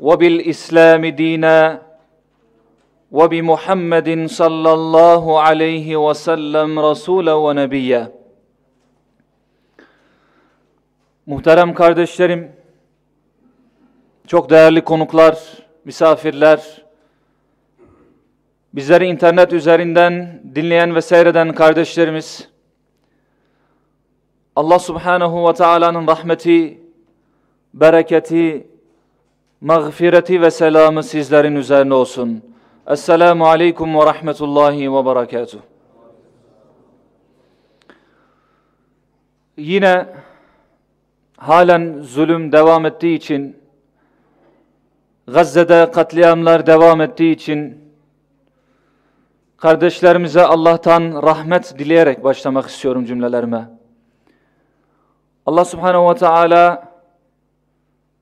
وبالإسلام دينا وبمحمد صلى الله عليه وسلم رسولا ونبيا Muhterem kardeşlerim, çok değerli konuklar, misafirler, bizleri internet üzerinden dinleyen ve seyreden kardeşlerimiz, Allah Subhanahu ve Taala'nın rahmeti, bereketi, mağfireti ve selamı sizlerin üzerine olsun. Esselamu aleyküm ve rahmetullahi ve berekatuh. Yine halen zulüm devam ettiği için, Gazze'de katliamlar devam ettiği için, kardeşlerimize Allah'tan rahmet dileyerek başlamak istiyorum cümlelerime. Allah subhanehu ve teala,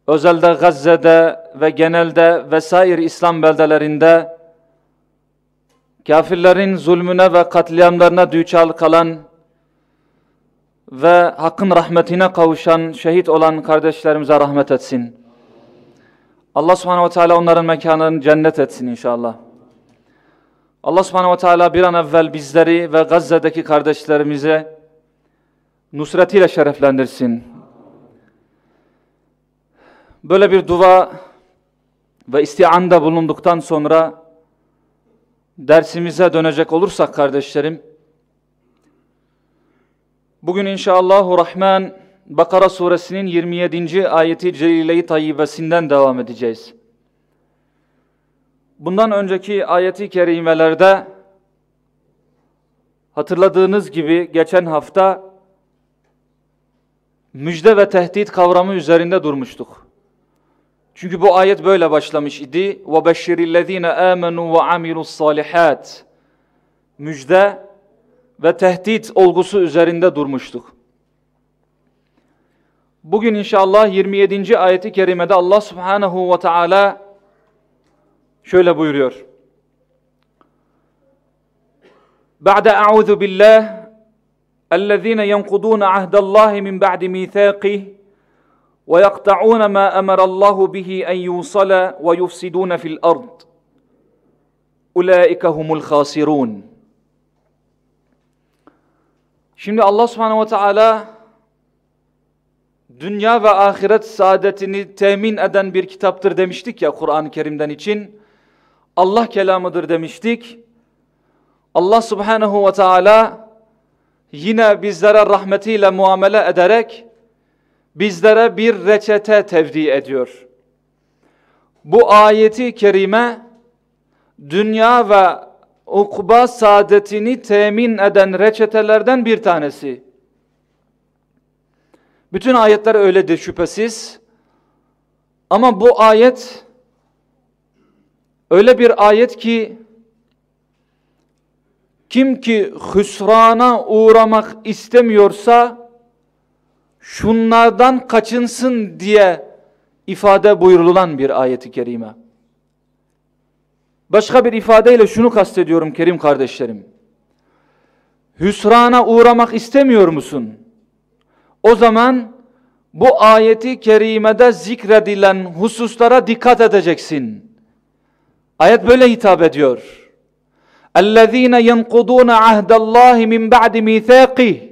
özelde Gazze'de ve genelde vesaire İslam beldelerinde kafirlerin zulmüne ve katliamlarına düçar kalan ve hakkın rahmetine kavuşan, şehit olan kardeşlerimize rahmet etsin. Allah subhanehu ve teala onların mekanını cennet etsin inşallah. Allah subhanehu ve teala bir an evvel bizleri ve Gazze'deki kardeşlerimize nusretiyle şereflendirsin. Böyle bir dua ve istianda bulunduktan sonra dersimize dönecek olursak kardeşlerim, bugün inşallahü rahman Bakara suresinin 27. ayeti celile-i tayyibesinden devam edeceğiz. Bundan önceki ayeti kerimelerde hatırladığınız gibi geçen hafta müjde ve tehdit kavramı üzerinde durmuştuk. Çünkü bu ayet böyle başlamış idi. وَبَشِّرِ الَّذ۪ينَ آمَنُوا وَعَمِلُوا الصَّالِحَاتِ Müjde ve tehdit olgusu üzerinde durmuştuk. Bugün inşallah 27. ayeti kerimede Allah subhanahu ve teala şöyle buyuruyor. Ba'de a'udhu billah اَلَّذ۪ينَ يَنْقُضُونَ عَهْدَ اللّٰهِ مِنْ بَعْدِ مِيثَاقِهِ وَيَقْطَعُونَ مَا أَمَرَ اللّٰهُ بِهِ أَنْ يُوصَلَ وَيُفْسِدُونَ فِي الْأَرْضِ اُولَٰئِكَ هُمُ الْخَاسِرُونَ Şimdi Allah subhanehu ve teala dünya ve ahiret saadetini temin eden bir kitaptır demiştik ya Kur'an-ı Kerim'den için. Allah kelamıdır demiştik. Allah subhanehu ve teala yine bizlere rahmetiyle muamele ederek bizlere bir reçete tevdi ediyor. Bu ayeti kerime dünya ve ukba saadetini temin eden reçetelerden bir tanesi. Bütün ayetler öyledir şüphesiz. Ama bu ayet öyle bir ayet ki kim ki hüsrana uğramak istemiyorsa şunlardan kaçınsın diye ifade buyurulan bir ayeti kerime. Başka bir ifadeyle şunu kastediyorum kerim kardeşlerim. Hüsrana uğramak istemiyor musun? O zaman bu ayeti kerimede zikredilen hususlara dikkat edeceksin. Ayet böyle hitap ediyor. اَلَّذ۪ينَ يَنْقُضُونَ عَهْدَ اللّٰهِ مِنْ بَعْدِ مِيثَاقِهِ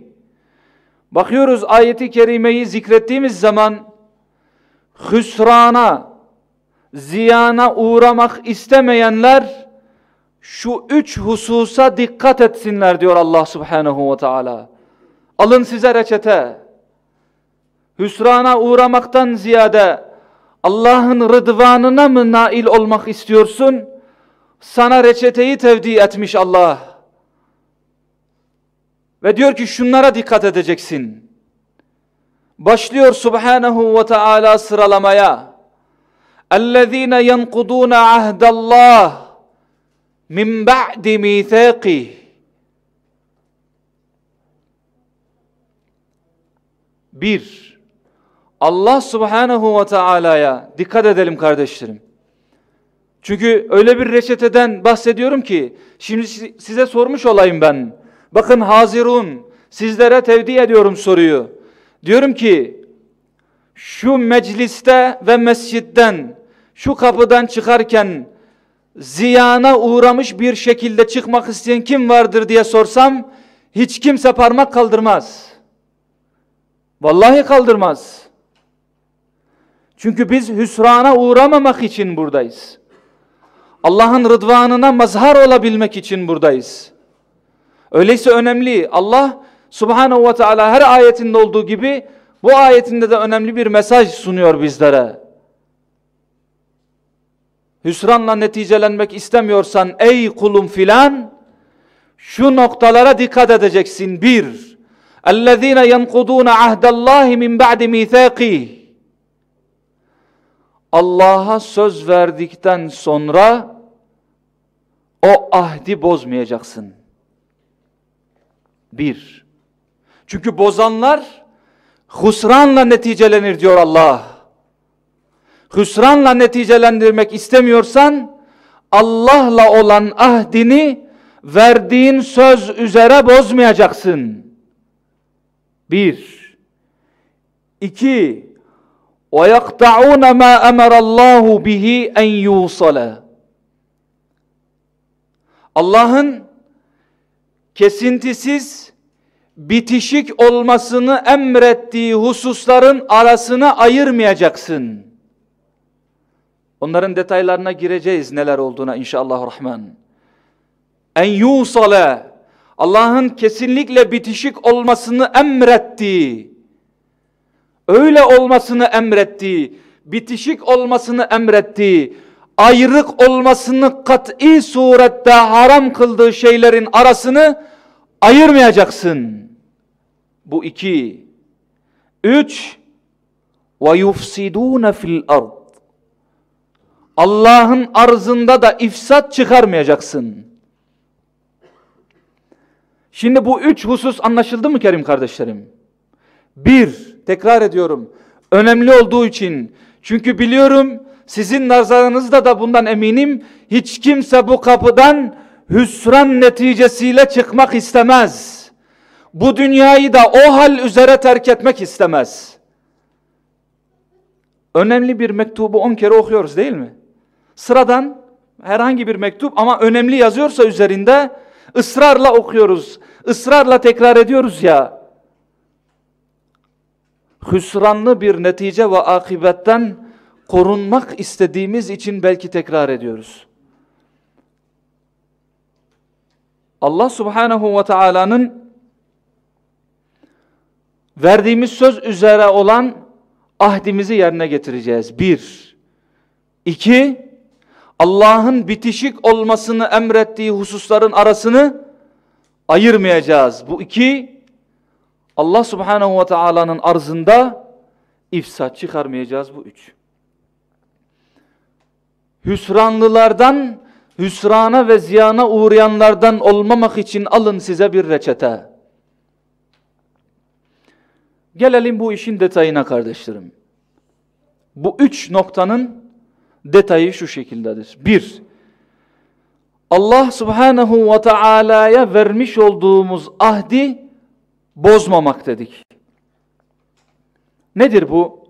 Bakıyoruz ayeti kerimeyi zikrettiğimiz zaman hüsrana, ziyana uğramak istemeyenler şu üç hususa dikkat etsinler diyor Allah subhanehu ve teala. Alın size reçete. Hüsrana uğramaktan ziyade Allah'ın rıdvanına mı nail olmak istiyorsun? Sana reçeteyi tevdi etmiş Allah. Ve diyor ki şunlara dikkat edeceksin. Başlıyor Subhanahu ve Teala sıralamaya. اَلَّذ۪ينَ يَنْقُضُونَ عَهْدَ اللّٰهِ مِنْ بَعْدِ مِيثَاقِهِ Bir, Allah subhanehu ve teala'ya dikkat edelim kardeşlerim. Çünkü öyle bir reçeteden bahsediyorum ki, şimdi size sormuş olayım ben. Bakın Hazirun, sizlere tevdi ediyorum soruyu. Diyorum ki, şu mecliste ve mescitten, şu kapıdan çıkarken, ziyana uğramış bir şekilde çıkmak isteyen kim vardır diye sorsam, hiç kimse parmak kaldırmaz. Vallahi kaldırmaz. Çünkü biz hüsrana uğramamak için buradayız. Allah'ın rıdvanına mazhar olabilmek için buradayız. Öyleyse önemli. Allah subhanehu ve teala her ayetinde olduğu gibi bu ayetinde de önemli bir mesaj sunuyor bizlere. Hüsranla neticelenmek istemiyorsan ey kulum filan şu noktalara dikkat edeceksin. Bir, اَلَّذ۪ينَ يَنْقُضُونَ عَهْدَ اللّٰهِ مِنْ بَعْدِ مِيثَاقِهِ Allah'a söz verdikten sonra o ahdi bozmayacaksın. Bir. Çünkü bozanlar husranla neticelenir diyor Allah. Hüsranla neticelendirmek istemiyorsan Allah'la olan ahdini verdiğin söz üzere bozmayacaksın. Bir. İki. وَيَقْطَعُونَ مَا أَمَرَ اللّٰهُ بِهِ اَنْ يُوصَلَ Allah'ın kesintisiz, bitişik olmasını emrettiği hususların arasına ayırmayacaksın. Onların detaylarına gireceğiz neler olduğuna inşallah rahman. En yusale Allah'ın kesinlikle bitişik olmasını emrettiği öyle olmasını emrettiği, bitişik olmasını emrettiği, ayrık olmasını kat'i surette haram kıldığı şeylerin arasını ayırmayacaksın. Bu iki. Üç, ve yufsidûne fil ard. Allah'ın arzında da ifsat çıkarmayacaksın. Şimdi bu üç husus anlaşıldı mı Kerim kardeşlerim? Bir, tekrar ediyorum. Önemli olduğu için. Çünkü biliyorum sizin nazarınızda da bundan eminim. Hiç kimse bu kapıdan hüsran neticesiyle çıkmak istemez. Bu dünyayı da o hal üzere terk etmek istemez. Önemli bir mektubu on kere okuyoruz değil mi? Sıradan herhangi bir mektup ama önemli yazıyorsa üzerinde ısrarla okuyoruz. Israrla tekrar ediyoruz ya hüsranlı bir netice ve akibetten korunmak istediğimiz için belki tekrar ediyoruz. Allah subhanahu ve Taala'nın verdiğimiz söz üzere olan ahdimizi yerine getireceğiz. Bir. İki, Allah'ın bitişik olmasını emrettiği hususların arasını ayırmayacağız. Bu iki, Allah subhanehu ve teala'nın arzında ifsat çıkarmayacağız bu üç. Hüsranlılardan, hüsrana ve ziyana uğrayanlardan olmamak için alın size bir reçete. Gelelim bu işin detayına kardeşlerim. Bu üç noktanın detayı şu şekildedir. Bir, Allah subhanehu ve teala'ya vermiş olduğumuz ahdi bozmamak dedik. Nedir bu?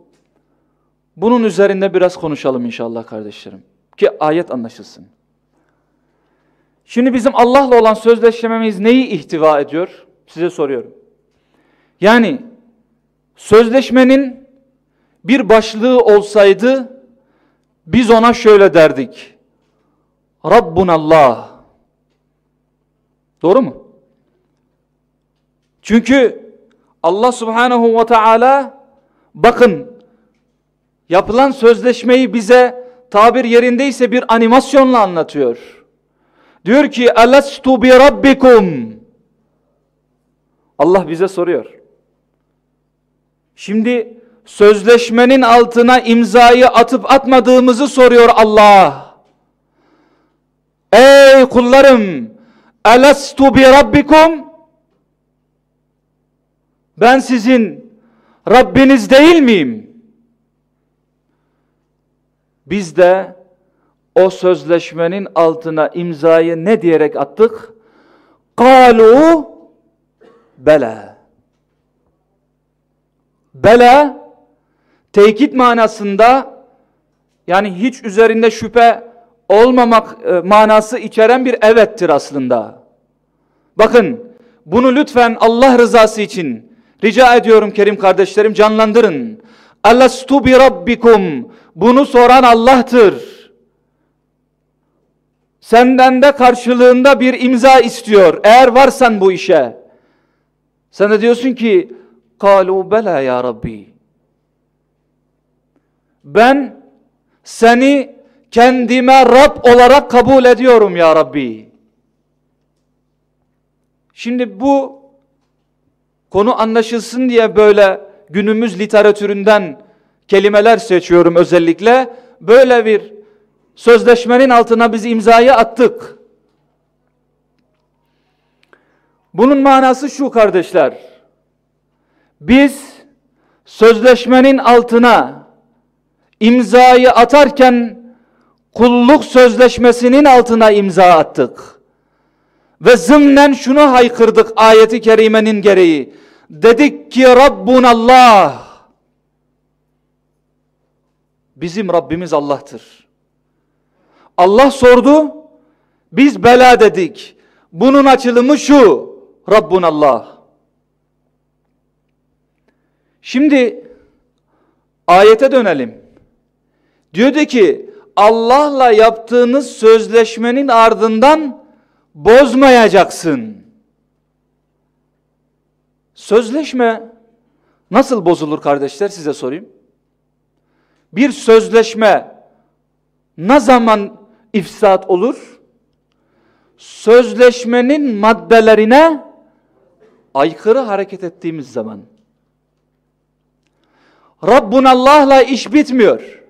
Bunun üzerinde biraz konuşalım inşallah kardeşlerim. Ki ayet anlaşılsın. Şimdi bizim Allah'la olan sözleşmemiz neyi ihtiva ediyor? Size soruyorum. Yani sözleşmenin bir başlığı olsaydı biz ona şöyle derdik. Rabbun Allah. Doğru mu? Çünkü Allah subhanehu ve teala bakın yapılan sözleşmeyi bize tabir yerindeyse bir animasyonla anlatıyor. Diyor ki Elastu bi rabbikum Allah bize soruyor. Şimdi sözleşmenin altına imzayı atıp atmadığımızı soruyor Allah. Ey kullarım, elastu bi rabbikum? Ben sizin Rabbiniz değil miyim? Biz de o sözleşmenin altına imzayı ne diyerek attık? Kalu bela. Bela tekit manasında yani hiç üzerinde şüphe olmamak e, manası içeren bir evettir aslında. Bakın bunu lütfen Allah rızası için rica ediyorum kerim kardeşlerim canlandırın. Alastu bi rabbikum. Bunu soran Allah'tır. Senden de karşılığında bir imza istiyor. Eğer varsan bu işe. Sen de diyorsun ki kalu bela ya Rabbi. Ben seni kendime Rab olarak kabul ediyorum ya Rabbi. Şimdi bu konu anlaşılsın diye böyle günümüz literatüründen kelimeler seçiyorum özellikle. Böyle bir sözleşmenin altına biz imzayı attık. Bunun manası şu kardeşler. Biz sözleşmenin altına imzayı atarken kulluk sözleşmesinin altına imza attık. Ve zımnen şunu haykırdık ayeti kerimenin gereği. Dedik ki Rabbun Allah. Bizim Rabbimiz Allah'tır. Allah sordu. Biz bela dedik. Bunun açılımı şu. Rabbun Allah. Şimdi ayete dönelim. Diyordu ki Allah'la yaptığınız sözleşmenin ardından bozmayacaksın. Sözleşme nasıl bozulur kardeşler size sorayım. Bir sözleşme ne zaman ifsat olur? Sözleşmenin maddelerine aykırı hareket ettiğimiz zaman. Rabbun Allah'la iş bitmiyor.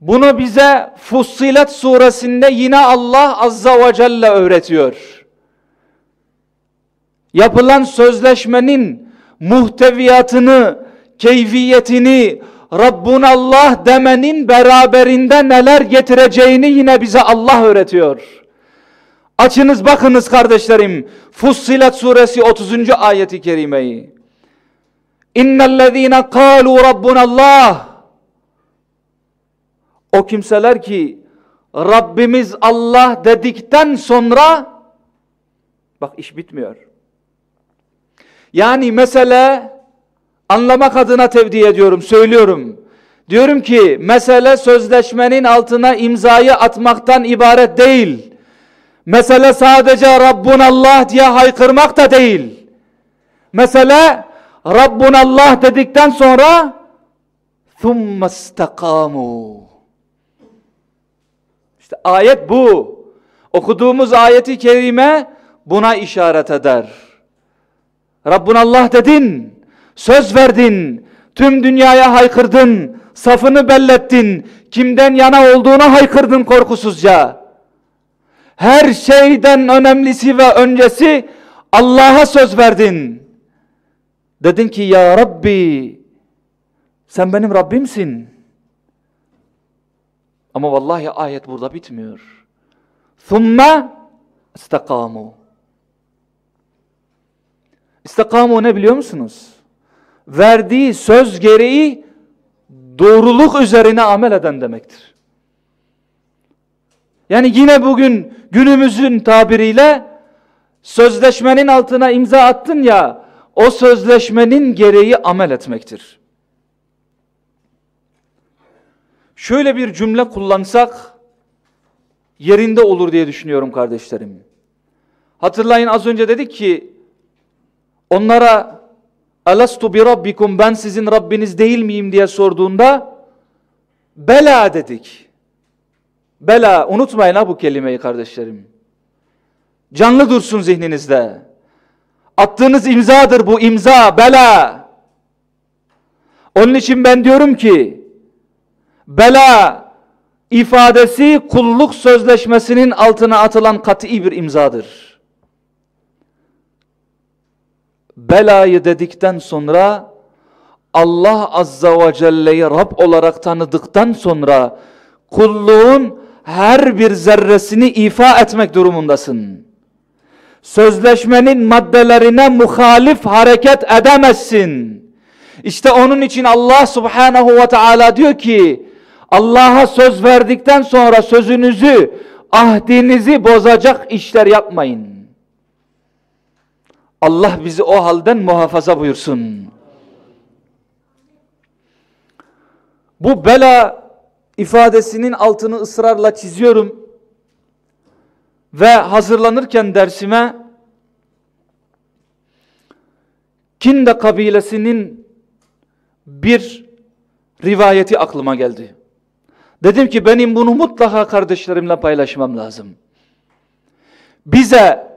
Bunu bize Fussilet suresinde yine Allah Azza ve Celle öğretiyor. Yapılan sözleşmenin muhteviyatını, keyfiyetini, Rabbun Allah demenin beraberinde neler getireceğini yine bize Allah öğretiyor. Açınız bakınız kardeşlerim. Fussilet suresi 30. ayeti kerimeyi. İnnellezîne kâlû Rabbunallah. O kimseler ki Rabbimiz Allah dedikten sonra bak iş bitmiyor. Yani mesele anlamak adına tevdi ediyorum, söylüyorum. Diyorum ki mesele sözleşmenin altına imzayı atmaktan ibaret değil. Mesele sadece Rabbun Allah diye haykırmak da değil. Mesele Rabbun Allah dedikten sonra ثُمَّ اسْتَقَامُوا İşte ayet bu. Okuduğumuz ayeti kerime buna işaret eder. Rabbun Allah dedin, söz verdin, tüm dünyaya haykırdın, safını bellettin, kimden yana olduğunu haykırdın korkusuzca. Her şeyden önemlisi ve öncesi Allah'a söz verdin. Dedin ki ya Rabbi sen benim Rabbimsin. Ama vallahi ayet burada bitmiyor. Thumma istakamu. İstikamu ne biliyor musunuz? Verdiği söz gereği doğruluk üzerine amel eden demektir. Yani yine bugün günümüzün tabiriyle sözleşmenin altına imza attın ya o sözleşmenin gereği amel etmektir. Şöyle bir cümle kullansak yerinde olur diye düşünüyorum kardeşlerim. Hatırlayın az önce dedik ki onlara Alastu bi rabbikum ben sizin Rabbiniz değil miyim diye sorduğunda bela dedik. Bela unutmayın ha bu kelimeyi kardeşlerim. Canlı dursun zihninizde. Attığınız imzadır bu imza bela. Onun için ben diyorum ki bela ifadesi kulluk sözleşmesinin altına atılan kat'i bir imzadır. Belayı dedikten sonra Allah Azza ve Celle'yi Rab olarak tanıdıktan sonra kulluğun her bir zerresini ifa etmek durumundasın. Sözleşmenin maddelerine muhalif hareket edemezsin. İşte onun için Allah Subhanahu ve Teala diyor ki Allah'a söz verdikten sonra sözünüzü, ahdinizi bozacak işler yapmayın. Allah bizi o halden muhafaza buyursun. Bu bela ifadesinin altını ısrarla çiziyorum. Ve hazırlanırken dersime Kinde kabilesinin bir rivayeti aklıma geldi. Dedim ki benim bunu mutlaka kardeşlerimle paylaşmam lazım. Bize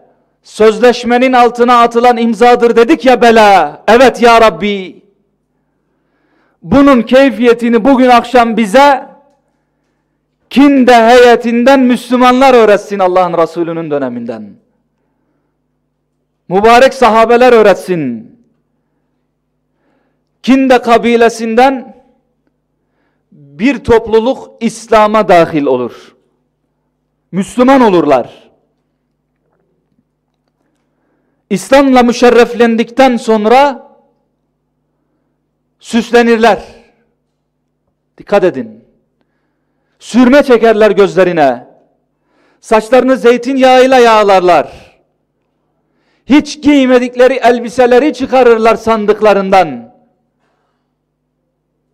sözleşmenin altına atılan imzadır dedik ya bela. Evet ya Rabbi. Bunun keyfiyetini bugün akşam bize Kinde heyetinden Müslümanlar öğretsin Allah'ın Resulü'nün döneminden. Mübarek sahabeler öğretsin. Kinde kabilesinden bir topluluk İslam'a dahil olur. Müslüman olurlar. İslam'la müşerreflendikten sonra süslenirler. Dikkat edin. Sürme çekerler gözlerine. Saçlarını zeytinyağıyla yağlarlar. Hiç giymedikleri elbiseleri çıkarırlar sandıklarından.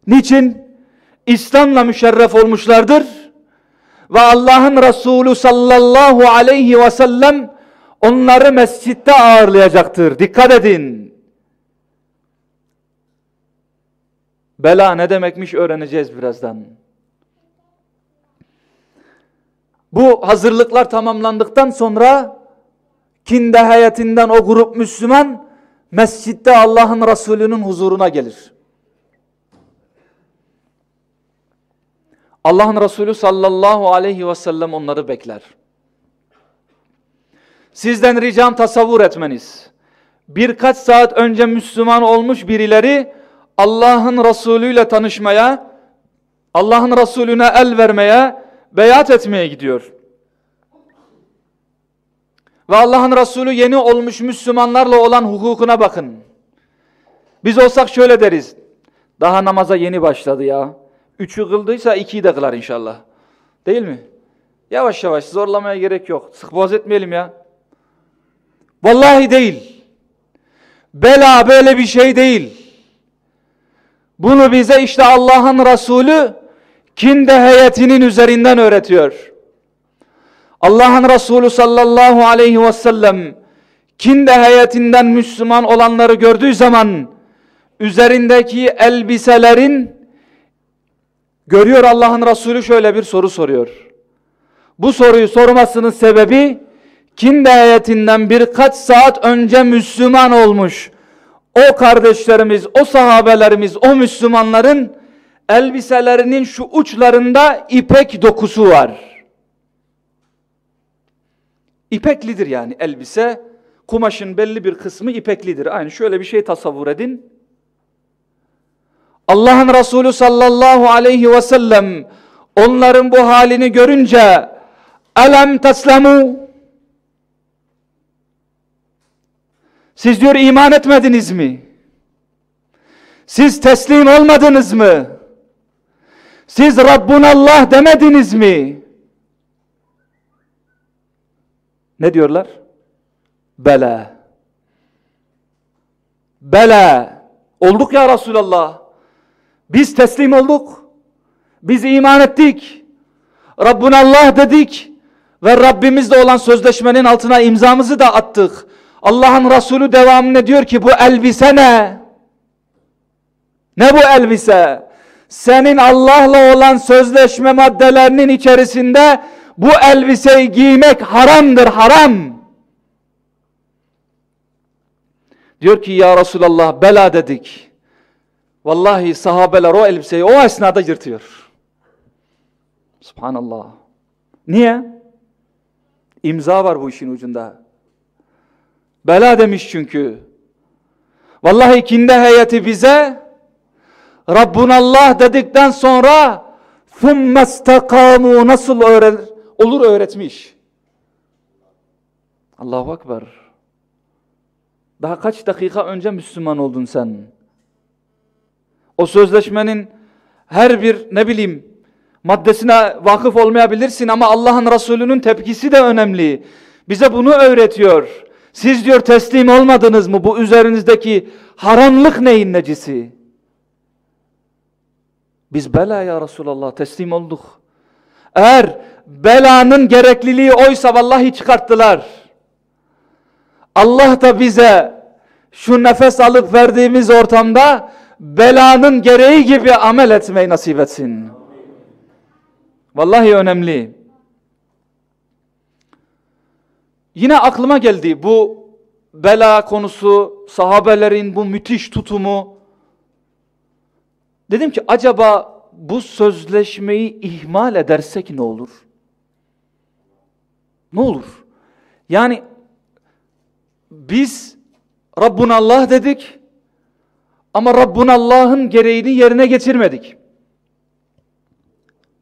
Niçin? İslam'la müşerref olmuşlardır. Ve Allah'ın Resulü sallallahu aleyhi ve sellem onları mescitte ağırlayacaktır. Dikkat edin. Bela ne demekmiş öğreneceğiz birazdan. Bu hazırlıklar tamamlandıktan sonra kinde hayatinden o grup Müslüman mescitte Allah'ın Resulü'nün huzuruna gelir. Allah'ın Resulü sallallahu aleyhi ve sellem onları bekler. Sizden ricam tasavvur etmeniz. Birkaç saat önce Müslüman olmuş birileri Allah'ın Resulü ile tanışmaya, Allah'ın Resulüne el vermeye, beyat etmeye gidiyor. Ve Allah'ın Resulü yeni olmuş Müslümanlarla olan hukukuna bakın. Biz olsak şöyle deriz. Daha namaza yeni başladı ya. Üçü kıldıysa ikiyi de kılar inşallah. Değil mi? Yavaş yavaş zorlamaya gerek yok. Sık etmeyelim ya. Vallahi değil. Bela böyle bir şey değil. Bunu bize işte Allah'ın Resulü Kinde heyetinin üzerinden öğretiyor. Allah'ın Resulü sallallahu aleyhi ve sellem Kinde heyetinden Müslüman olanları gördüğü zaman üzerindeki elbiselerin görüyor Allah'ın Resulü şöyle bir soru soruyor. Bu soruyu sormasının sebebi Kinde heyetinden birkaç saat önce Müslüman olmuş o kardeşlerimiz, o sahabelerimiz, o Müslümanların elbiselerinin şu uçlarında ipek dokusu var. İpeklidir yani elbise. Kumaşın belli bir kısmı ipeklidir. Aynı şöyle bir şey tasavvur edin. Allah'ın Resulü sallallahu aleyhi ve sellem onların bu halini görünce elem teslemu siz diyor iman etmediniz mi? Siz teslim olmadınız mı? Siz Rabbun Allah demediniz mi? Ne diyorlar? Bela. Bela. Olduk ya Resulallah. Biz teslim olduk. Biz iman ettik. Rabbun Allah dedik. Ve Rabbimizle olan sözleşmenin altına imzamızı da attık. Allah'ın Resulü devamında diyor ki bu elbise ne? Ne bu elbise? senin Allah'la olan sözleşme maddelerinin içerisinde bu elbiseyi giymek haramdır, haram. Diyor ki ya Resulallah bela dedik. Vallahi sahabeler o elbiseyi o esnada yırtıyor. Subhanallah. Niye? İmza var bu işin ucunda. Bela demiş çünkü. Vallahi kinde heyeti bize Rabbun Allah dedikten sonra ثُمَّ اسْتَقَامُوا nasıl öğren olur öğretmiş. Allahu Ekber. Daha kaç dakika önce Müslüman oldun sen? O sözleşmenin her bir ne bileyim maddesine vakıf olmayabilirsin ama Allah'ın Resulü'nün tepkisi de önemli. Bize bunu öğretiyor. Siz diyor teslim olmadınız mı bu üzerinizdeki haramlık neyin necisi? Biz bela ya Resulallah teslim olduk. Eğer belanın gerekliliği oysa vallahi çıkarttılar. Allah da bize şu nefes alıp verdiğimiz ortamda belanın gereği gibi amel etmeyi nasip etsin. Vallahi önemli. Yine aklıma geldi bu bela konusu, sahabelerin bu müthiş tutumu. Dedim ki acaba bu sözleşmeyi ihmal edersek ne olur? Ne olur? Yani biz Rabbun Allah dedik ama Rabbun Allah'ın gereğini yerine getirmedik.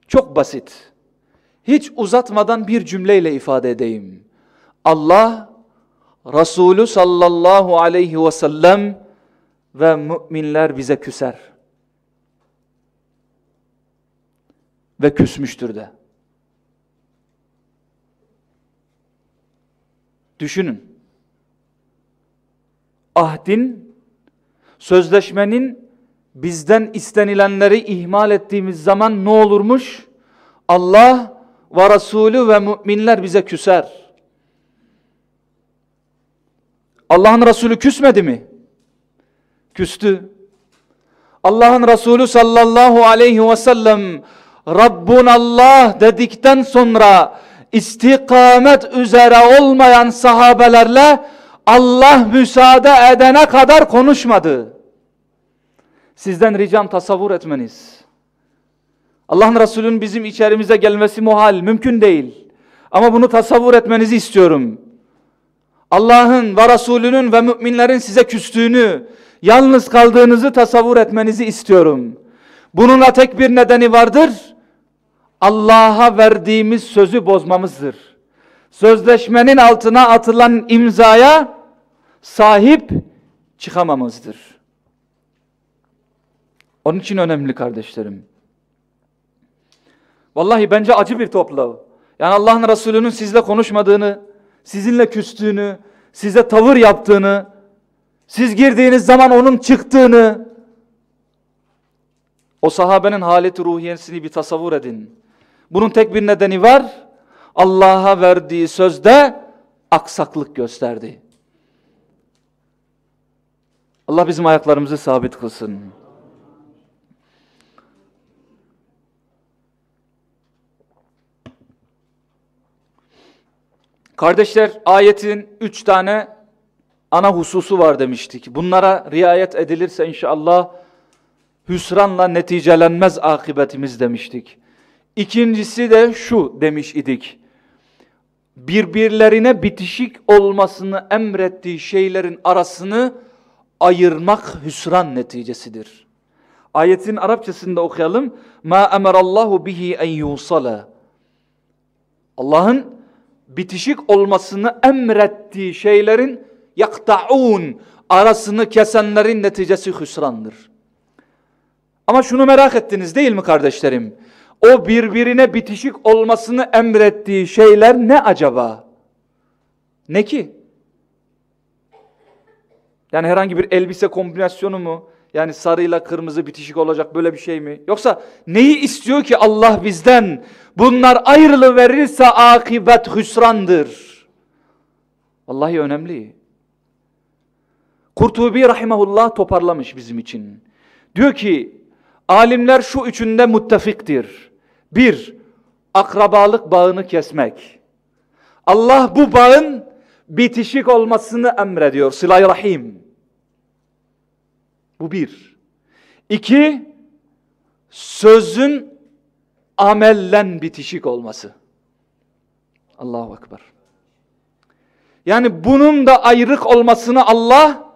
Çok basit. Hiç uzatmadan bir cümleyle ifade edeyim. Allah Resulü sallallahu aleyhi ve sellem ve müminler bize küser. Ve küsmüştür de. Düşünün. Ahdin, sözleşmenin bizden istenilenleri ihmal ettiğimiz zaman ne olurmuş? Allah ve Resulü ve müminler bize küser. Allah'ın Resulü küsmedi mi? Küstü. Allah'ın Resulü sallallahu aleyhi ve sellem Rabbun Allah dedikten sonra istikamet üzere olmayan sahabelerle Allah müsaade edene kadar konuşmadı. Sizden ricam tasavvur etmeniz. Allah'ın Resulü'nün bizim içerimize gelmesi muhal, mümkün değil. Ama bunu tasavvur etmenizi istiyorum. Allah'ın ve Resulünün ve müminlerin size küstüğünü, yalnız kaldığınızı tasavvur etmenizi istiyorum. Bununla tek bir nedeni vardır. Allah'a verdiğimiz sözü bozmamızdır. Sözleşmenin altına atılan imzaya sahip çıkamamızdır. Onun için önemli kardeşlerim. Vallahi bence acı bir topluluğu. Yani Allah'ın Resulü'nün sizle konuşmadığını, sizinle küstüğünü, size tavır yaptığını, siz girdiğiniz zaman onun çıktığını, o sahabenin haleti ruhiyesini bir tasavvur edin. Bunun tek bir nedeni var. Allah'a verdiği sözde aksaklık gösterdi. Allah bizim ayaklarımızı sabit kılsın. Kardeşler ayetin üç tane ana hususu var demiştik. Bunlara riayet edilirse inşallah hüsranla neticelenmez akıbetimiz demiştik. İkincisi de şu demiş idik. Birbirlerine bitişik olmasını emrettiği şeylerin arasını ayırmak hüsran neticesidir. Ayetin Arapçasında okuyalım. Ma emerallahu bihi en yusala. Allah'ın bitişik olmasını emrettiği şeylerin yakta'un arasını kesenlerin neticesi hüsrandır. Ama şunu merak ettiniz değil mi kardeşlerim? O birbirine bitişik olmasını emrettiği şeyler ne acaba? Ne ki? Yani herhangi bir elbise kombinasyonu mu? Yani sarıyla kırmızı bitişik olacak böyle bir şey mi? Yoksa neyi istiyor ki Allah bizden? Bunlar ayrılı verirse akibet hüsrandır. Vallahi önemli. Kurtubi rahimahullah toparlamış bizim için. Diyor ki alimler şu üçünde muttafiktir. Bir, akrabalık bağını kesmek. Allah bu bağın bitişik olmasını emrediyor. Sıla-i Rahim. Bu bir. İki, sözün amellen bitişik olması. Allahu Ekber. Yani bunun da ayrık olmasını Allah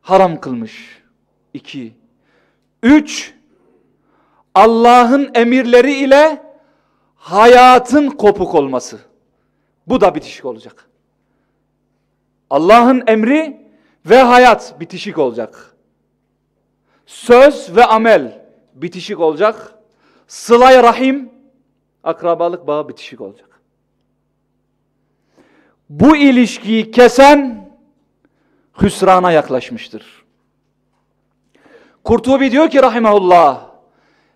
haram kılmış. İki. Üç, Allah'ın emirleri ile hayatın kopuk olması. Bu da bitişik olacak. Allah'ın emri ve hayat bitişik olacak. Söz ve amel bitişik olacak. Sılay rahim, akrabalık bağı bitişik olacak. Bu ilişkiyi kesen hüsrana yaklaşmıştır. Kurtubi diyor ki rahimahullah,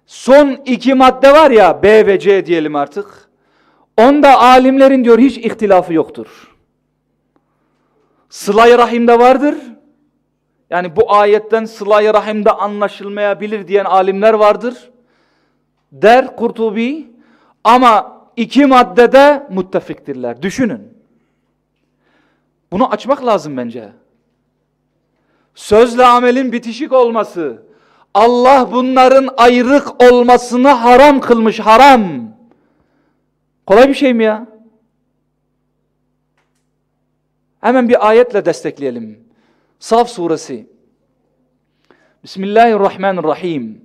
son iki madde var ya B ve C diyelim artık. Onda alimlerin diyor hiç ihtilafı yoktur. Sıla-i Rahim'de vardır. Yani bu ayetten sıla-i Rahim'de anlaşılmayabilir diyen alimler vardır. Der Kurtubi. Ama iki maddede muttafiktirler. Düşünün. Bunu açmak lazım bence. Sözle amelin bitişik olması. Allah bunların ayrık olmasını haram kılmış. Haram. Kolay bir şey mi ya? Hemen bir ayetle destekleyelim. Saf suresi. Bismillahirrahmanirrahim.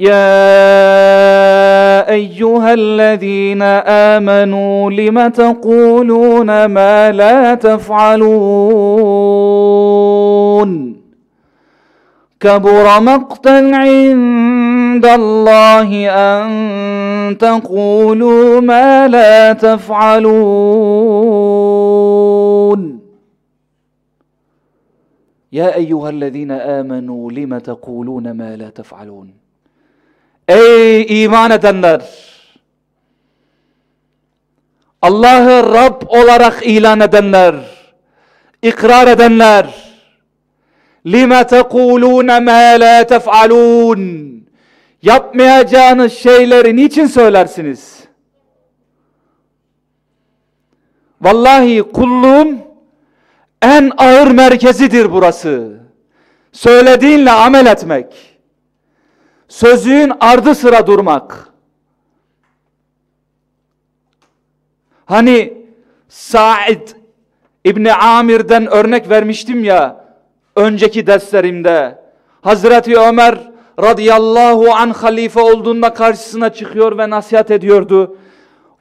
يا ايها الذين امنوا لم تقولون ما لا تفعلون كبر مقتا عند الله ان تقولوا ما لا تفعلون يا ايها الذين امنوا لم تقولون ما لا تفعلون Ey iman edenler! Allah'ı Rab olarak ilan edenler, ikrar edenler, لِمَ تَقُولُونَ مَا لَا تَفْعَلُونَ Yapmayacağınız şeyleri niçin söylersiniz? Vallahi kulluğun en ağır merkezidir burası. Söylediğinle amel etmek. Sözün ardı sıra durmak. Hani Sa'id İbni Amir'den örnek vermiştim ya önceki derslerimde. Hazreti Ömer radıyallahu an halife olduğunda karşısına çıkıyor ve nasihat ediyordu.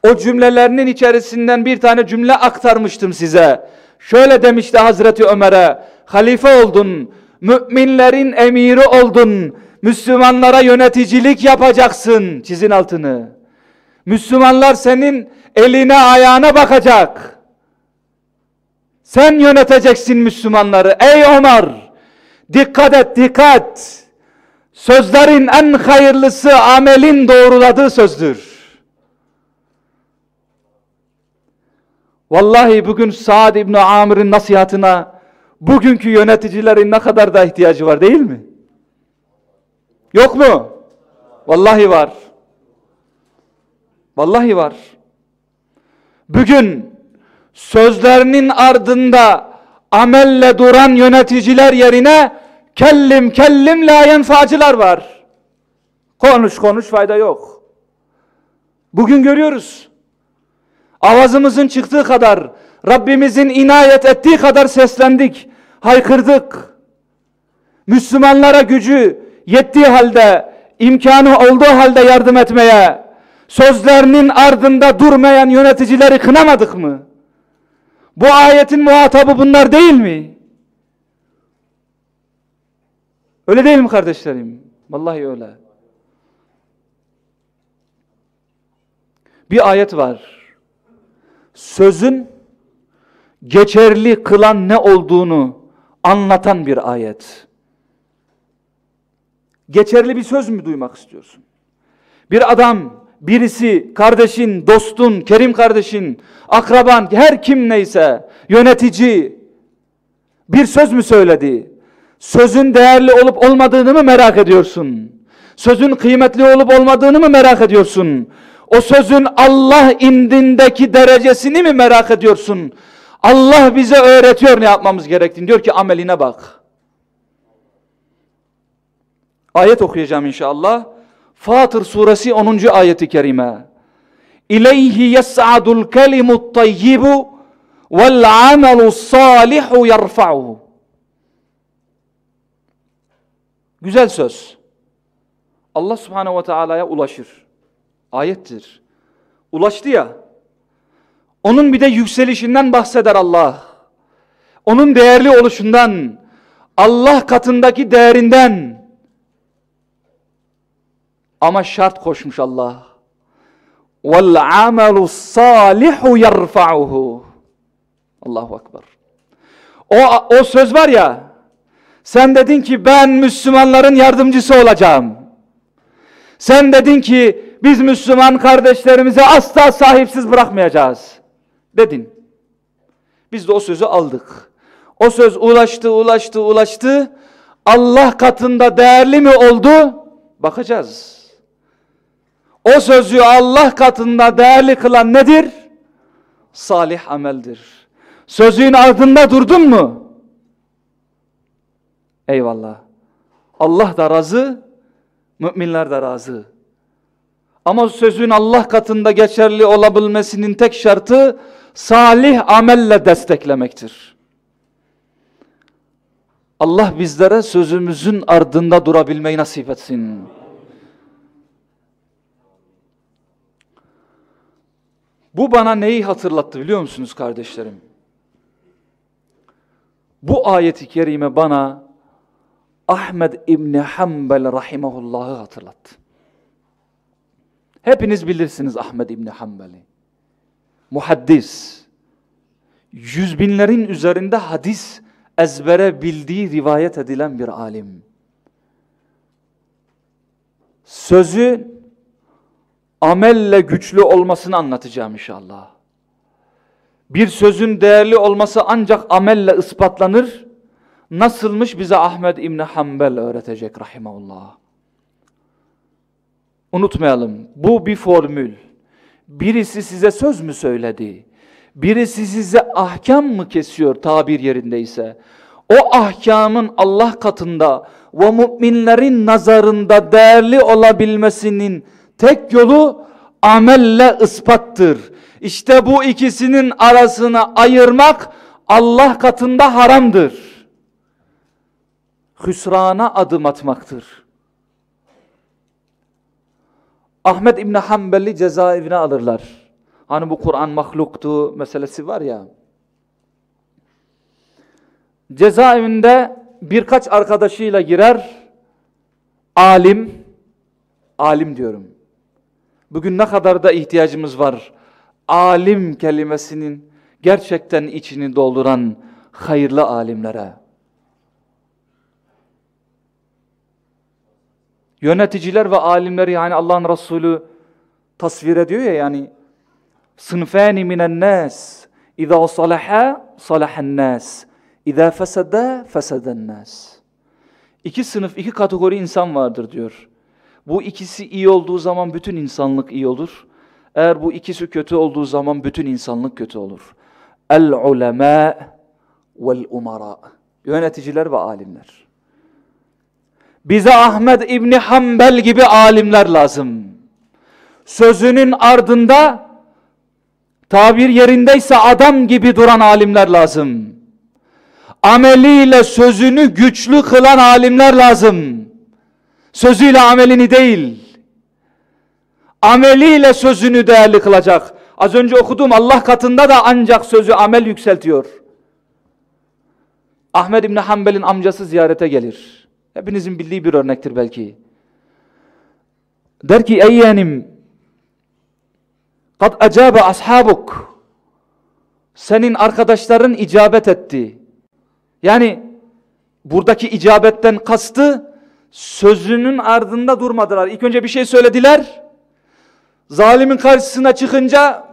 O cümlelerinin içerisinden bir tane cümle aktarmıştım size. Şöyle demişti Hazreti Ömer'e, halife oldun, müminlerin emiri oldun, Müslümanlara yöneticilik yapacaksın. Çizin altını. Müslümanlar senin eline ayağına bakacak. Sen yöneteceksin Müslümanları. Ey Ömer! Dikkat et, dikkat! Sözlerin en hayırlısı amelin doğruladığı sözdür. Vallahi bugün Saad İbni Amir'in nasihatına bugünkü yöneticilerin ne kadar da ihtiyacı var değil mi? Yok mu? Vallahi var. Vallahi var. Bugün sözlerinin ardında amelle duran yöneticiler yerine kellim kellim la yenfacılar var. Konuş konuş fayda yok. Bugün görüyoruz. Avazımızın çıktığı kadar, Rabbimizin inayet ettiği kadar seslendik, haykırdık. Müslümanlara gücü, yettiği halde, imkanı olduğu halde yardım etmeye, sözlerinin ardında durmayan yöneticileri kınamadık mı? Bu ayetin muhatabı bunlar değil mi? Öyle değil mi kardeşlerim? Vallahi öyle. Bir ayet var. Sözün geçerli kılan ne olduğunu anlatan bir ayet. Geçerli bir söz mü duymak istiyorsun? Bir adam, birisi, kardeşin, dostun, kerim kardeşin, akraban, her kim neyse, yönetici bir söz mü söyledi? Sözün değerli olup olmadığını mı merak ediyorsun? Sözün kıymetli olup olmadığını mı merak ediyorsun? O sözün Allah indindeki derecesini mi merak ediyorsun? Allah bize öğretiyor ne yapmamız gerektiğini. Diyor ki ameline bak. Ayet okuyacağım inşallah. Fatır suresi 10. ayeti kerime. İleyhi yes'adul kelimut tayyibu vel amelus salihu yerfa'uhu. Güzel söz. Allah subhanehu ve teala'ya ulaşır. Ayettir. Ulaştı ya. Onun bir de yükselişinden bahseder Allah. Onun değerli oluşundan, Allah katındaki değerinden. Ama şart koşmuş Allah. Vel amelu salihu yerfa'uhu. Allahu ekber. O o söz var ya. Sen dedin ki ben Müslümanların yardımcısı olacağım. Sen dedin ki biz Müslüman kardeşlerimizi asla sahipsiz bırakmayacağız. Dedin. Biz de o sözü aldık. O söz ulaştı, ulaştı, ulaştı. Allah katında değerli mi oldu? Bakacağız. O sözü Allah katında değerli kılan nedir? Salih ameldir. Sözün ardında durdun mu? Eyvallah. Allah da razı, müminler de razı. Ama sözün Allah katında geçerli olabilmesinin tek şartı salih amelle desteklemektir. Allah bizlere sözümüzün ardında durabilmeyi nasip etsin. Bu bana neyi hatırlattı biliyor musunuz kardeşlerim? Bu ayeti kerime bana Ahmed İbni Hanbel rahimahullah'ı hatırlattı. Hepiniz bilirsiniz Ahmed İbni Hanbel'i. Muhaddis. Yüz binlerin üzerinde hadis ezbere bildiği rivayet edilen bir alim. Sözü amelle güçlü olmasını anlatacağım inşallah. Bir sözün değerli olması ancak amelle ispatlanır. Nasılmış bize Ahmed İbni Hanbel öğretecek rahimahullah. Unutmayalım bu bir formül. Birisi size söz mü söyledi? Birisi size ahkam mı kesiyor tabir yerindeyse? O ahkamın Allah katında ve müminlerin nazarında değerli olabilmesinin tek yolu amelle ispattır. İşte bu ikisinin arasını ayırmak Allah katında haramdır. Hüsrana adım atmaktır. Ahmet İbni Hanbel'i cezaevine alırlar. Hani bu Kur'an mahluktu meselesi var ya. Cezaevinde birkaç arkadaşıyla girer. Alim, alim diyorum. Bugün ne kadar da ihtiyacımız var. Alim kelimesinin gerçekten içini dolduran hayırlı alimlere. Yöneticiler ve alimleri yani Allah'ın Resulü tasvir ediyor ya yani sınıfani minen nas İza salaha salahan nas İza fesede feseden nas İki sınıf, iki kategori insan vardır diyor. Bu ikisi iyi olduğu zaman bütün insanlık iyi olur. Eğer bu ikisi kötü olduğu zaman bütün insanlık kötü olur. El ulema vel umara. Yöneticiler ve alimler. Bize Ahmet İbni Hanbel gibi alimler lazım. Sözünün ardında tabir yerindeyse adam gibi duran alimler lazım. Ameliyle sözünü güçlü kılan alimler lazım. Sözüyle amelini değil. Ameliyle sözünü değerli kılacak. Az önce okudum Allah katında da ancak sözü amel yükseltiyor. Ahmed İbni Hanbel'in amcası ziyarete gelir. Hepinizin bildiği bir örnektir belki. Der ki ey yeğenim kad acabe ashabuk senin arkadaşların icabet etti. Yani buradaki icabetten kastı sözünün ardında durmadılar. İlk önce bir şey söylediler. Zalimin karşısına çıkınca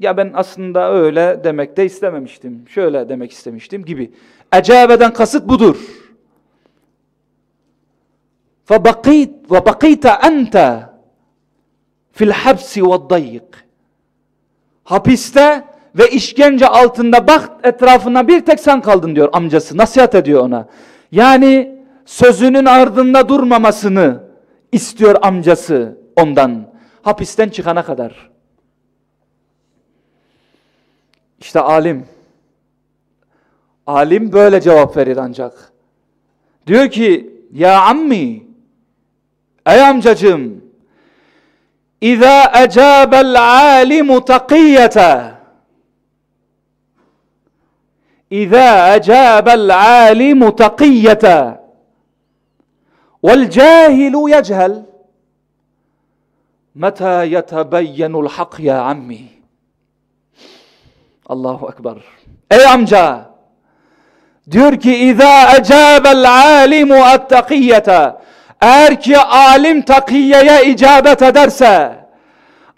ya ben aslında öyle demek de istememiştim. Şöyle demek istemiştim gibi. Ecabeden kasıt budur. فبقيت وبقيت أنت في الحبس والضيق hapiste ve işkence altında bak etrafına bir tek sen kaldın diyor amcası nasihat ediyor ona yani sözünün ardında durmamasını istiyor amcası ondan. Hapisten çıkana kadar. İşte alim. Alim böyle cevap verir ancak. Diyor ki ya ammi ey amcacığım İza ecabel alimu takiyete İza ecabel alimu takiyete vel cahilu yechel Meta yetebeyenul hak ya ammi Allahu Ekber Ey amca diyor ki İza ecabel alimu ettakiyete eğer ki alim takiyeye icabet ederse,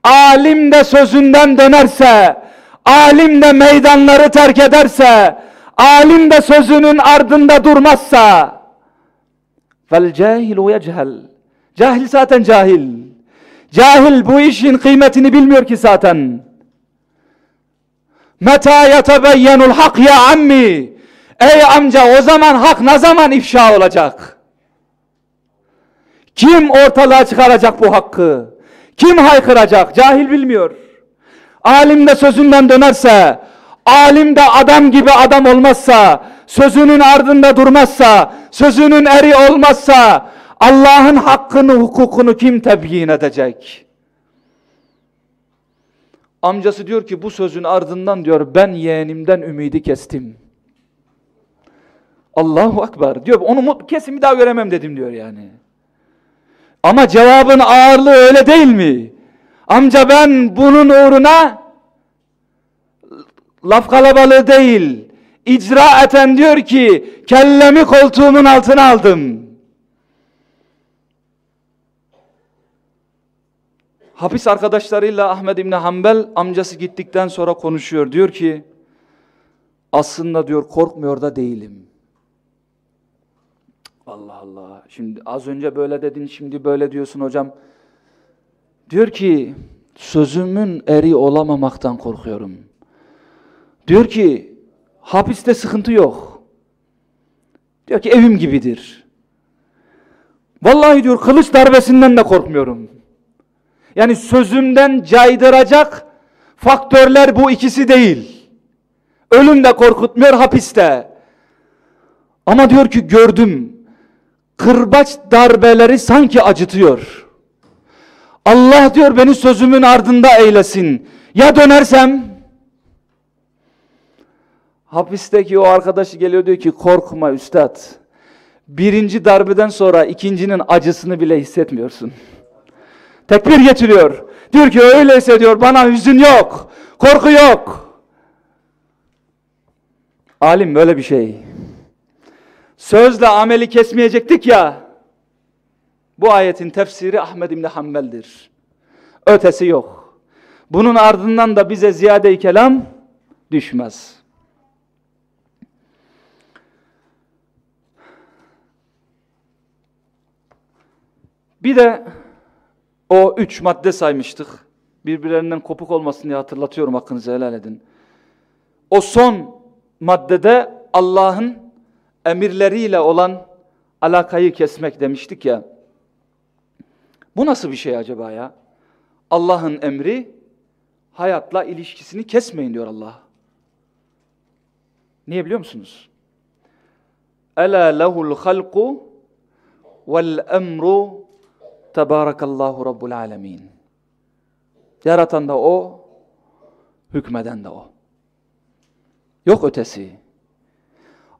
alim de sözünden dönerse, alim de meydanları terk ederse, alim de sözünün ardında durmazsa, vel cahilu yechel. Cahil zaten cahil. Cahil bu işin kıymetini bilmiyor ki zaten. Meta yetebeyyenul hak ya ammi. Ey amca o zaman hak ne zaman ifşa olacak? Kim ortalığa çıkaracak bu hakkı? Kim haykıracak? Cahil bilmiyor. Alim de sözünden dönerse, alim de adam gibi adam olmazsa, sözünün ardında durmazsa, sözünün eri olmazsa, Allah'ın hakkını, hukukunu kim tebyin edecek? Amcası diyor ki bu sözün ardından diyor ben yeğenimden ümidi kestim. Allahu Ekber diyor onu kesin bir daha göremem dedim diyor yani. Ama cevabın ağırlığı öyle değil mi? Amca ben bunun uğruna laf kalabalığı değil, icra eten diyor ki kellemi koltuğumun altına aldım. Hapis arkadaşlarıyla Ahmed İbni Hanbel amcası gittikten sonra konuşuyor. Diyor ki aslında diyor korkmuyor da değilim. Allah Allah. Şimdi az önce böyle dedin, şimdi böyle diyorsun hocam. Diyor ki sözümün eri olamamaktan korkuyorum. Diyor ki hapiste sıkıntı yok. Diyor ki evim gibidir. Vallahi diyor kılıç darbesinden de korkmuyorum. Yani sözümden caydıracak faktörler bu ikisi değil. Ölüm de korkutmuyor hapiste. Ama diyor ki gördüm kırbaç darbeleri sanki acıtıyor. Allah diyor beni sözümün ardında eylesin. Ya dönersem? Hapisteki o arkadaşı geliyor diyor ki korkma üstad. Birinci darbeden sonra ikincinin acısını bile hissetmiyorsun. Tekbir getiriyor. Diyor ki öyleyse diyor bana hüzün yok. Korku yok. Alim böyle bir şey sözle ameli kesmeyecektik ya, bu ayetin tefsiri Ahmed İbni Hanbel'dir. Ötesi yok. Bunun ardından da bize ziyade kelam düşmez. Bir de o üç madde saymıştık. Birbirlerinden kopuk olmasın diye hatırlatıyorum hakkınızı helal edin. O son maddede Allah'ın emirleriyle olan alakayı kesmek demiştik ya. Bu nasıl bir şey acaba ya? Allah'ın emri hayatla ilişkisini kesmeyin diyor Allah. Niye biliyor musunuz? Ela lehul halku vel emru tebarakallahu rabbul alemin. Yaratan da o, hükmeden de o. Yok ötesi.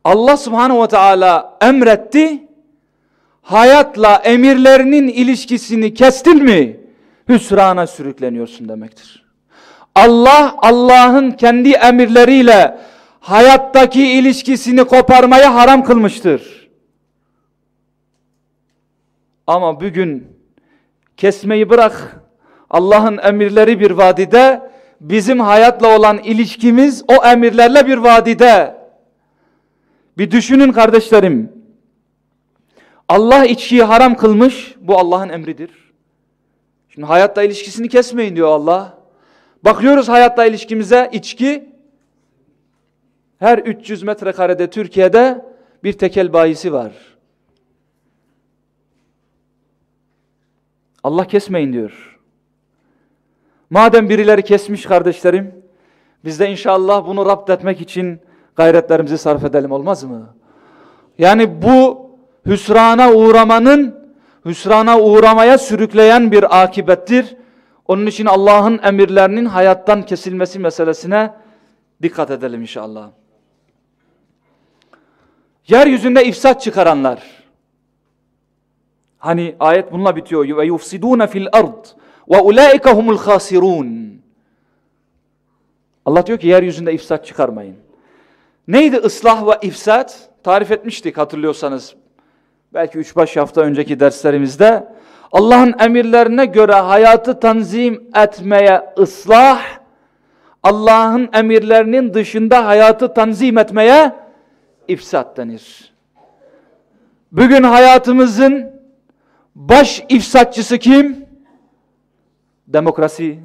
Allah subhanehu ve teala emretti. Hayatla emirlerinin ilişkisini kestin mi? Hüsrana sürükleniyorsun demektir. Allah, Allah'ın kendi emirleriyle hayattaki ilişkisini koparmaya haram kılmıştır. Ama bugün kesmeyi bırak. Allah'ın emirleri bir vadide, bizim hayatla olan ilişkimiz o emirlerle bir vadide. Bir düşünün kardeşlerim. Allah içkiyi haram kılmış. Bu Allah'ın emridir. Şimdi hayatta ilişkisini kesmeyin diyor Allah. Bakıyoruz hayatta ilişkimize içki her 300 metrekarede Türkiye'de bir tekel bayisi var. Allah kesmeyin diyor. Madem birileri kesmiş kardeşlerim, biz de inşallah bunu rapt etmek için gayretlerimizi sarf edelim olmaz mı? Yani bu hüsrana uğramanın, hüsrana uğramaya sürükleyen bir akibettir. Onun için Allah'ın emirlerinin hayattan kesilmesi meselesine dikkat edelim inşallah. Yeryüzünde ifsat çıkaranlar. Hani ayet bununla bitiyor. Ve yufsidun fil ard ve ulaika humul. Allah diyor ki yeryüzünde ifsat çıkarmayın. Neydi ıslah ve ifsat? Tarif etmiştik hatırlıyorsanız. Belki üç baş hafta önceki derslerimizde. Allah'ın emirlerine göre hayatı tanzim etmeye ıslah, Allah'ın emirlerinin dışında hayatı tanzim etmeye ifsat denir. Bugün hayatımızın baş ifsatçısı kim? Demokrasi.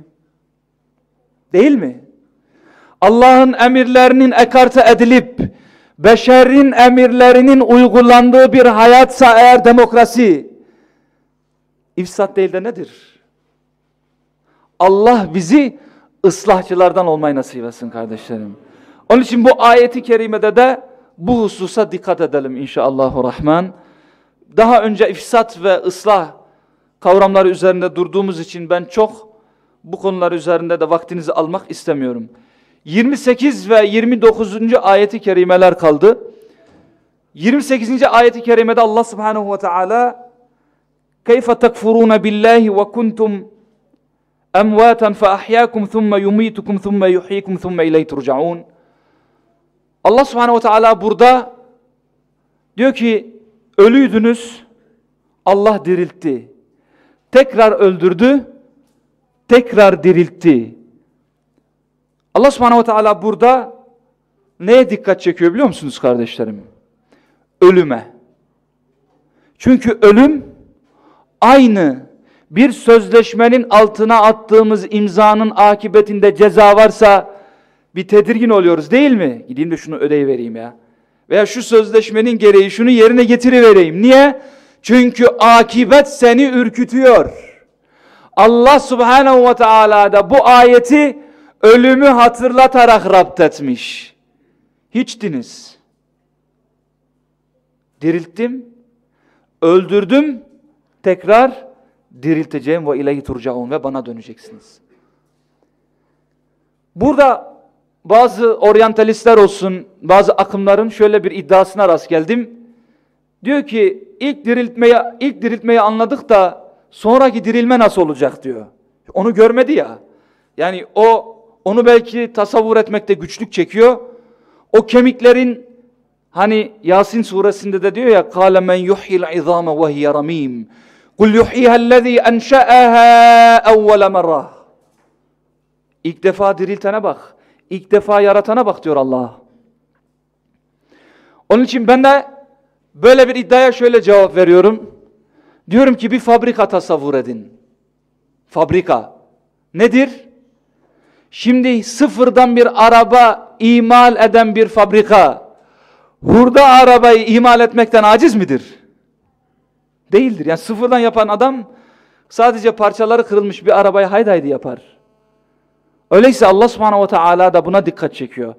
Değil mi? Allah'ın emirlerinin ekarte edilip beşerin emirlerinin uygulandığı bir hayatsa eğer demokrasi ifsat değil de nedir? Allah bizi ıslahçılardan olmayı nasip etsin kardeşlerim. Onun için bu ayeti kerimede de bu hususa dikkat edelim inşallahü rahman. Daha önce ifsat ve ıslah kavramları üzerinde durduğumuz için ben çok bu konular üzerinde de vaktinizi almak istemiyorum. 28 ve 29. ayeti kerimeler kaldı. 28. ayeti kerimede Allah subhanehu ve teala Keyfe tekfuruna billahi ve kuntum emvaten fe ahyakum thumme yumitukum thumme yuhyikum thumme ileyhi turcaun. Allah subhanehu ve teala burada diyor ki ölüydünüz Allah diriltti. Tekrar öldürdü, tekrar diriltti. Allah subhanehu ve teala burada neye dikkat çekiyor biliyor musunuz kardeşlerim? Ölüme. Çünkü ölüm aynı bir sözleşmenin altına attığımız imzanın akibetinde ceza varsa bir tedirgin oluyoruz değil mi? Gideyim de şunu ödeyivereyim ya. Veya şu sözleşmenin gereği şunu yerine getirivereyim. Niye? Çünkü akibet seni ürkütüyor. Allah subhanehu ve teala da bu ayeti ölümü hatırlatarak rapt etmiş. Hiçtiniz. Dirilttim, öldürdüm, tekrar dirilteceğim ve ileyhi turcaun ve bana döneceksiniz. Burada bazı oryantalistler olsun, bazı akımların şöyle bir iddiasına rast geldim. Diyor ki ilk diriltmeyi ilk diriltmeyi anladık da sonraki dirilme nasıl olacak diyor. Onu görmedi ya. Yani o onu belki tasavvur etmekte güçlük çekiyor. O kemiklerin hani Yasin suresinde de diyor ya men yuhyil izâme ve hiye ramîm. Kul yuhyiha ellezî enşe'eha evvele merrah. İlk defa diriltene bak. İlk defa yaratana bak diyor Allah. Onun için ben de böyle bir iddiaya şöyle cevap veriyorum. Diyorum ki bir fabrika tasavvur edin. Fabrika. Nedir? Şimdi sıfırdan bir araba imal eden bir fabrika hurda arabayı imal etmekten aciz midir? Değildir. Yani sıfırdan yapan adam sadece parçaları kırılmış bir arabayı haydi yapar. Öyleyse Allah subhanahu ve teala da buna dikkat çekiyor.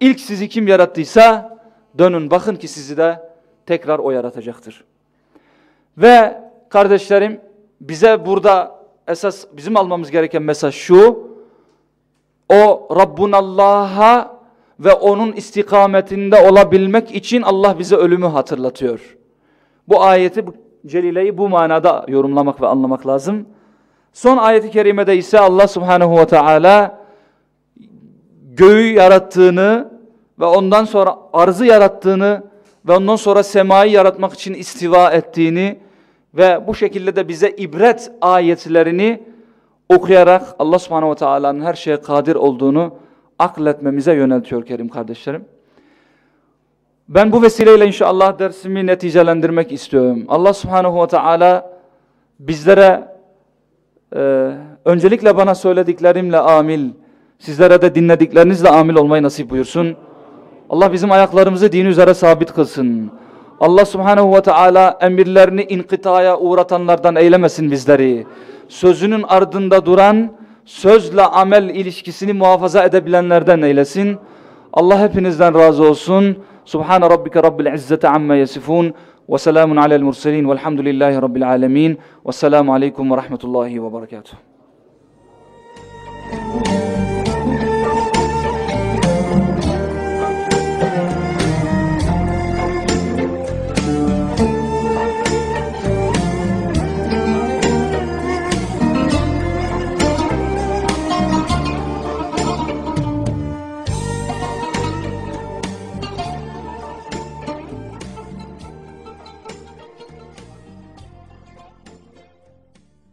İlk sizi kim yarattıysa dönün bakın ki sizi de tekrar o yaratacaktır. Ve kardeşlerim bize burada esas bizim almamız gereken mesaj şu. O Rabbunallah'a ve onun istikametinde olabilmek için Allah bize ölümü hatırlatıyor. Bu ayeti, bu celileyi bu manada yorumlamak ve anlamak lazım. Son ayeti kerimede ise Allah subhanehu ve teala göğü yarattığını ve ondan sonra arzı yarattığını ve ondan sonra semayı yaratmak için istiva ettiğini ve bu şekilde de bize ibret ayetlerini okuyarak Allah subhanehu ve teala'nın her şeye kadir olduğunu akletmemize yöneltiyor Kerim kardeşlerim. Ben bu vesileyle inşallah dersimi neticelendirmek istiyorum. Allah subhanehu ve teala bizlere e, öncelikle bana söylediklerimle amil, sizlere de dinlediklerinizle amil olmayı nasip buyursun. Allah bizim ayaklarımızı din üzere sabit kılsın. Allah subhanehu ve teala emirlerini inkıtaya uğratanlardan eylemesin bizleri sözünün ardında duran, sözle amel ilişkisini muhafaza edebilenlerden eylesin. Allah hepinizden razı olsun. Subhan rabbike rabbil izzati amma yasifun ve selamun alel murselin velhamdülillahi rabbil alamin. Vesselamu aleyküm ve rahmetullahi ve berekatuhu.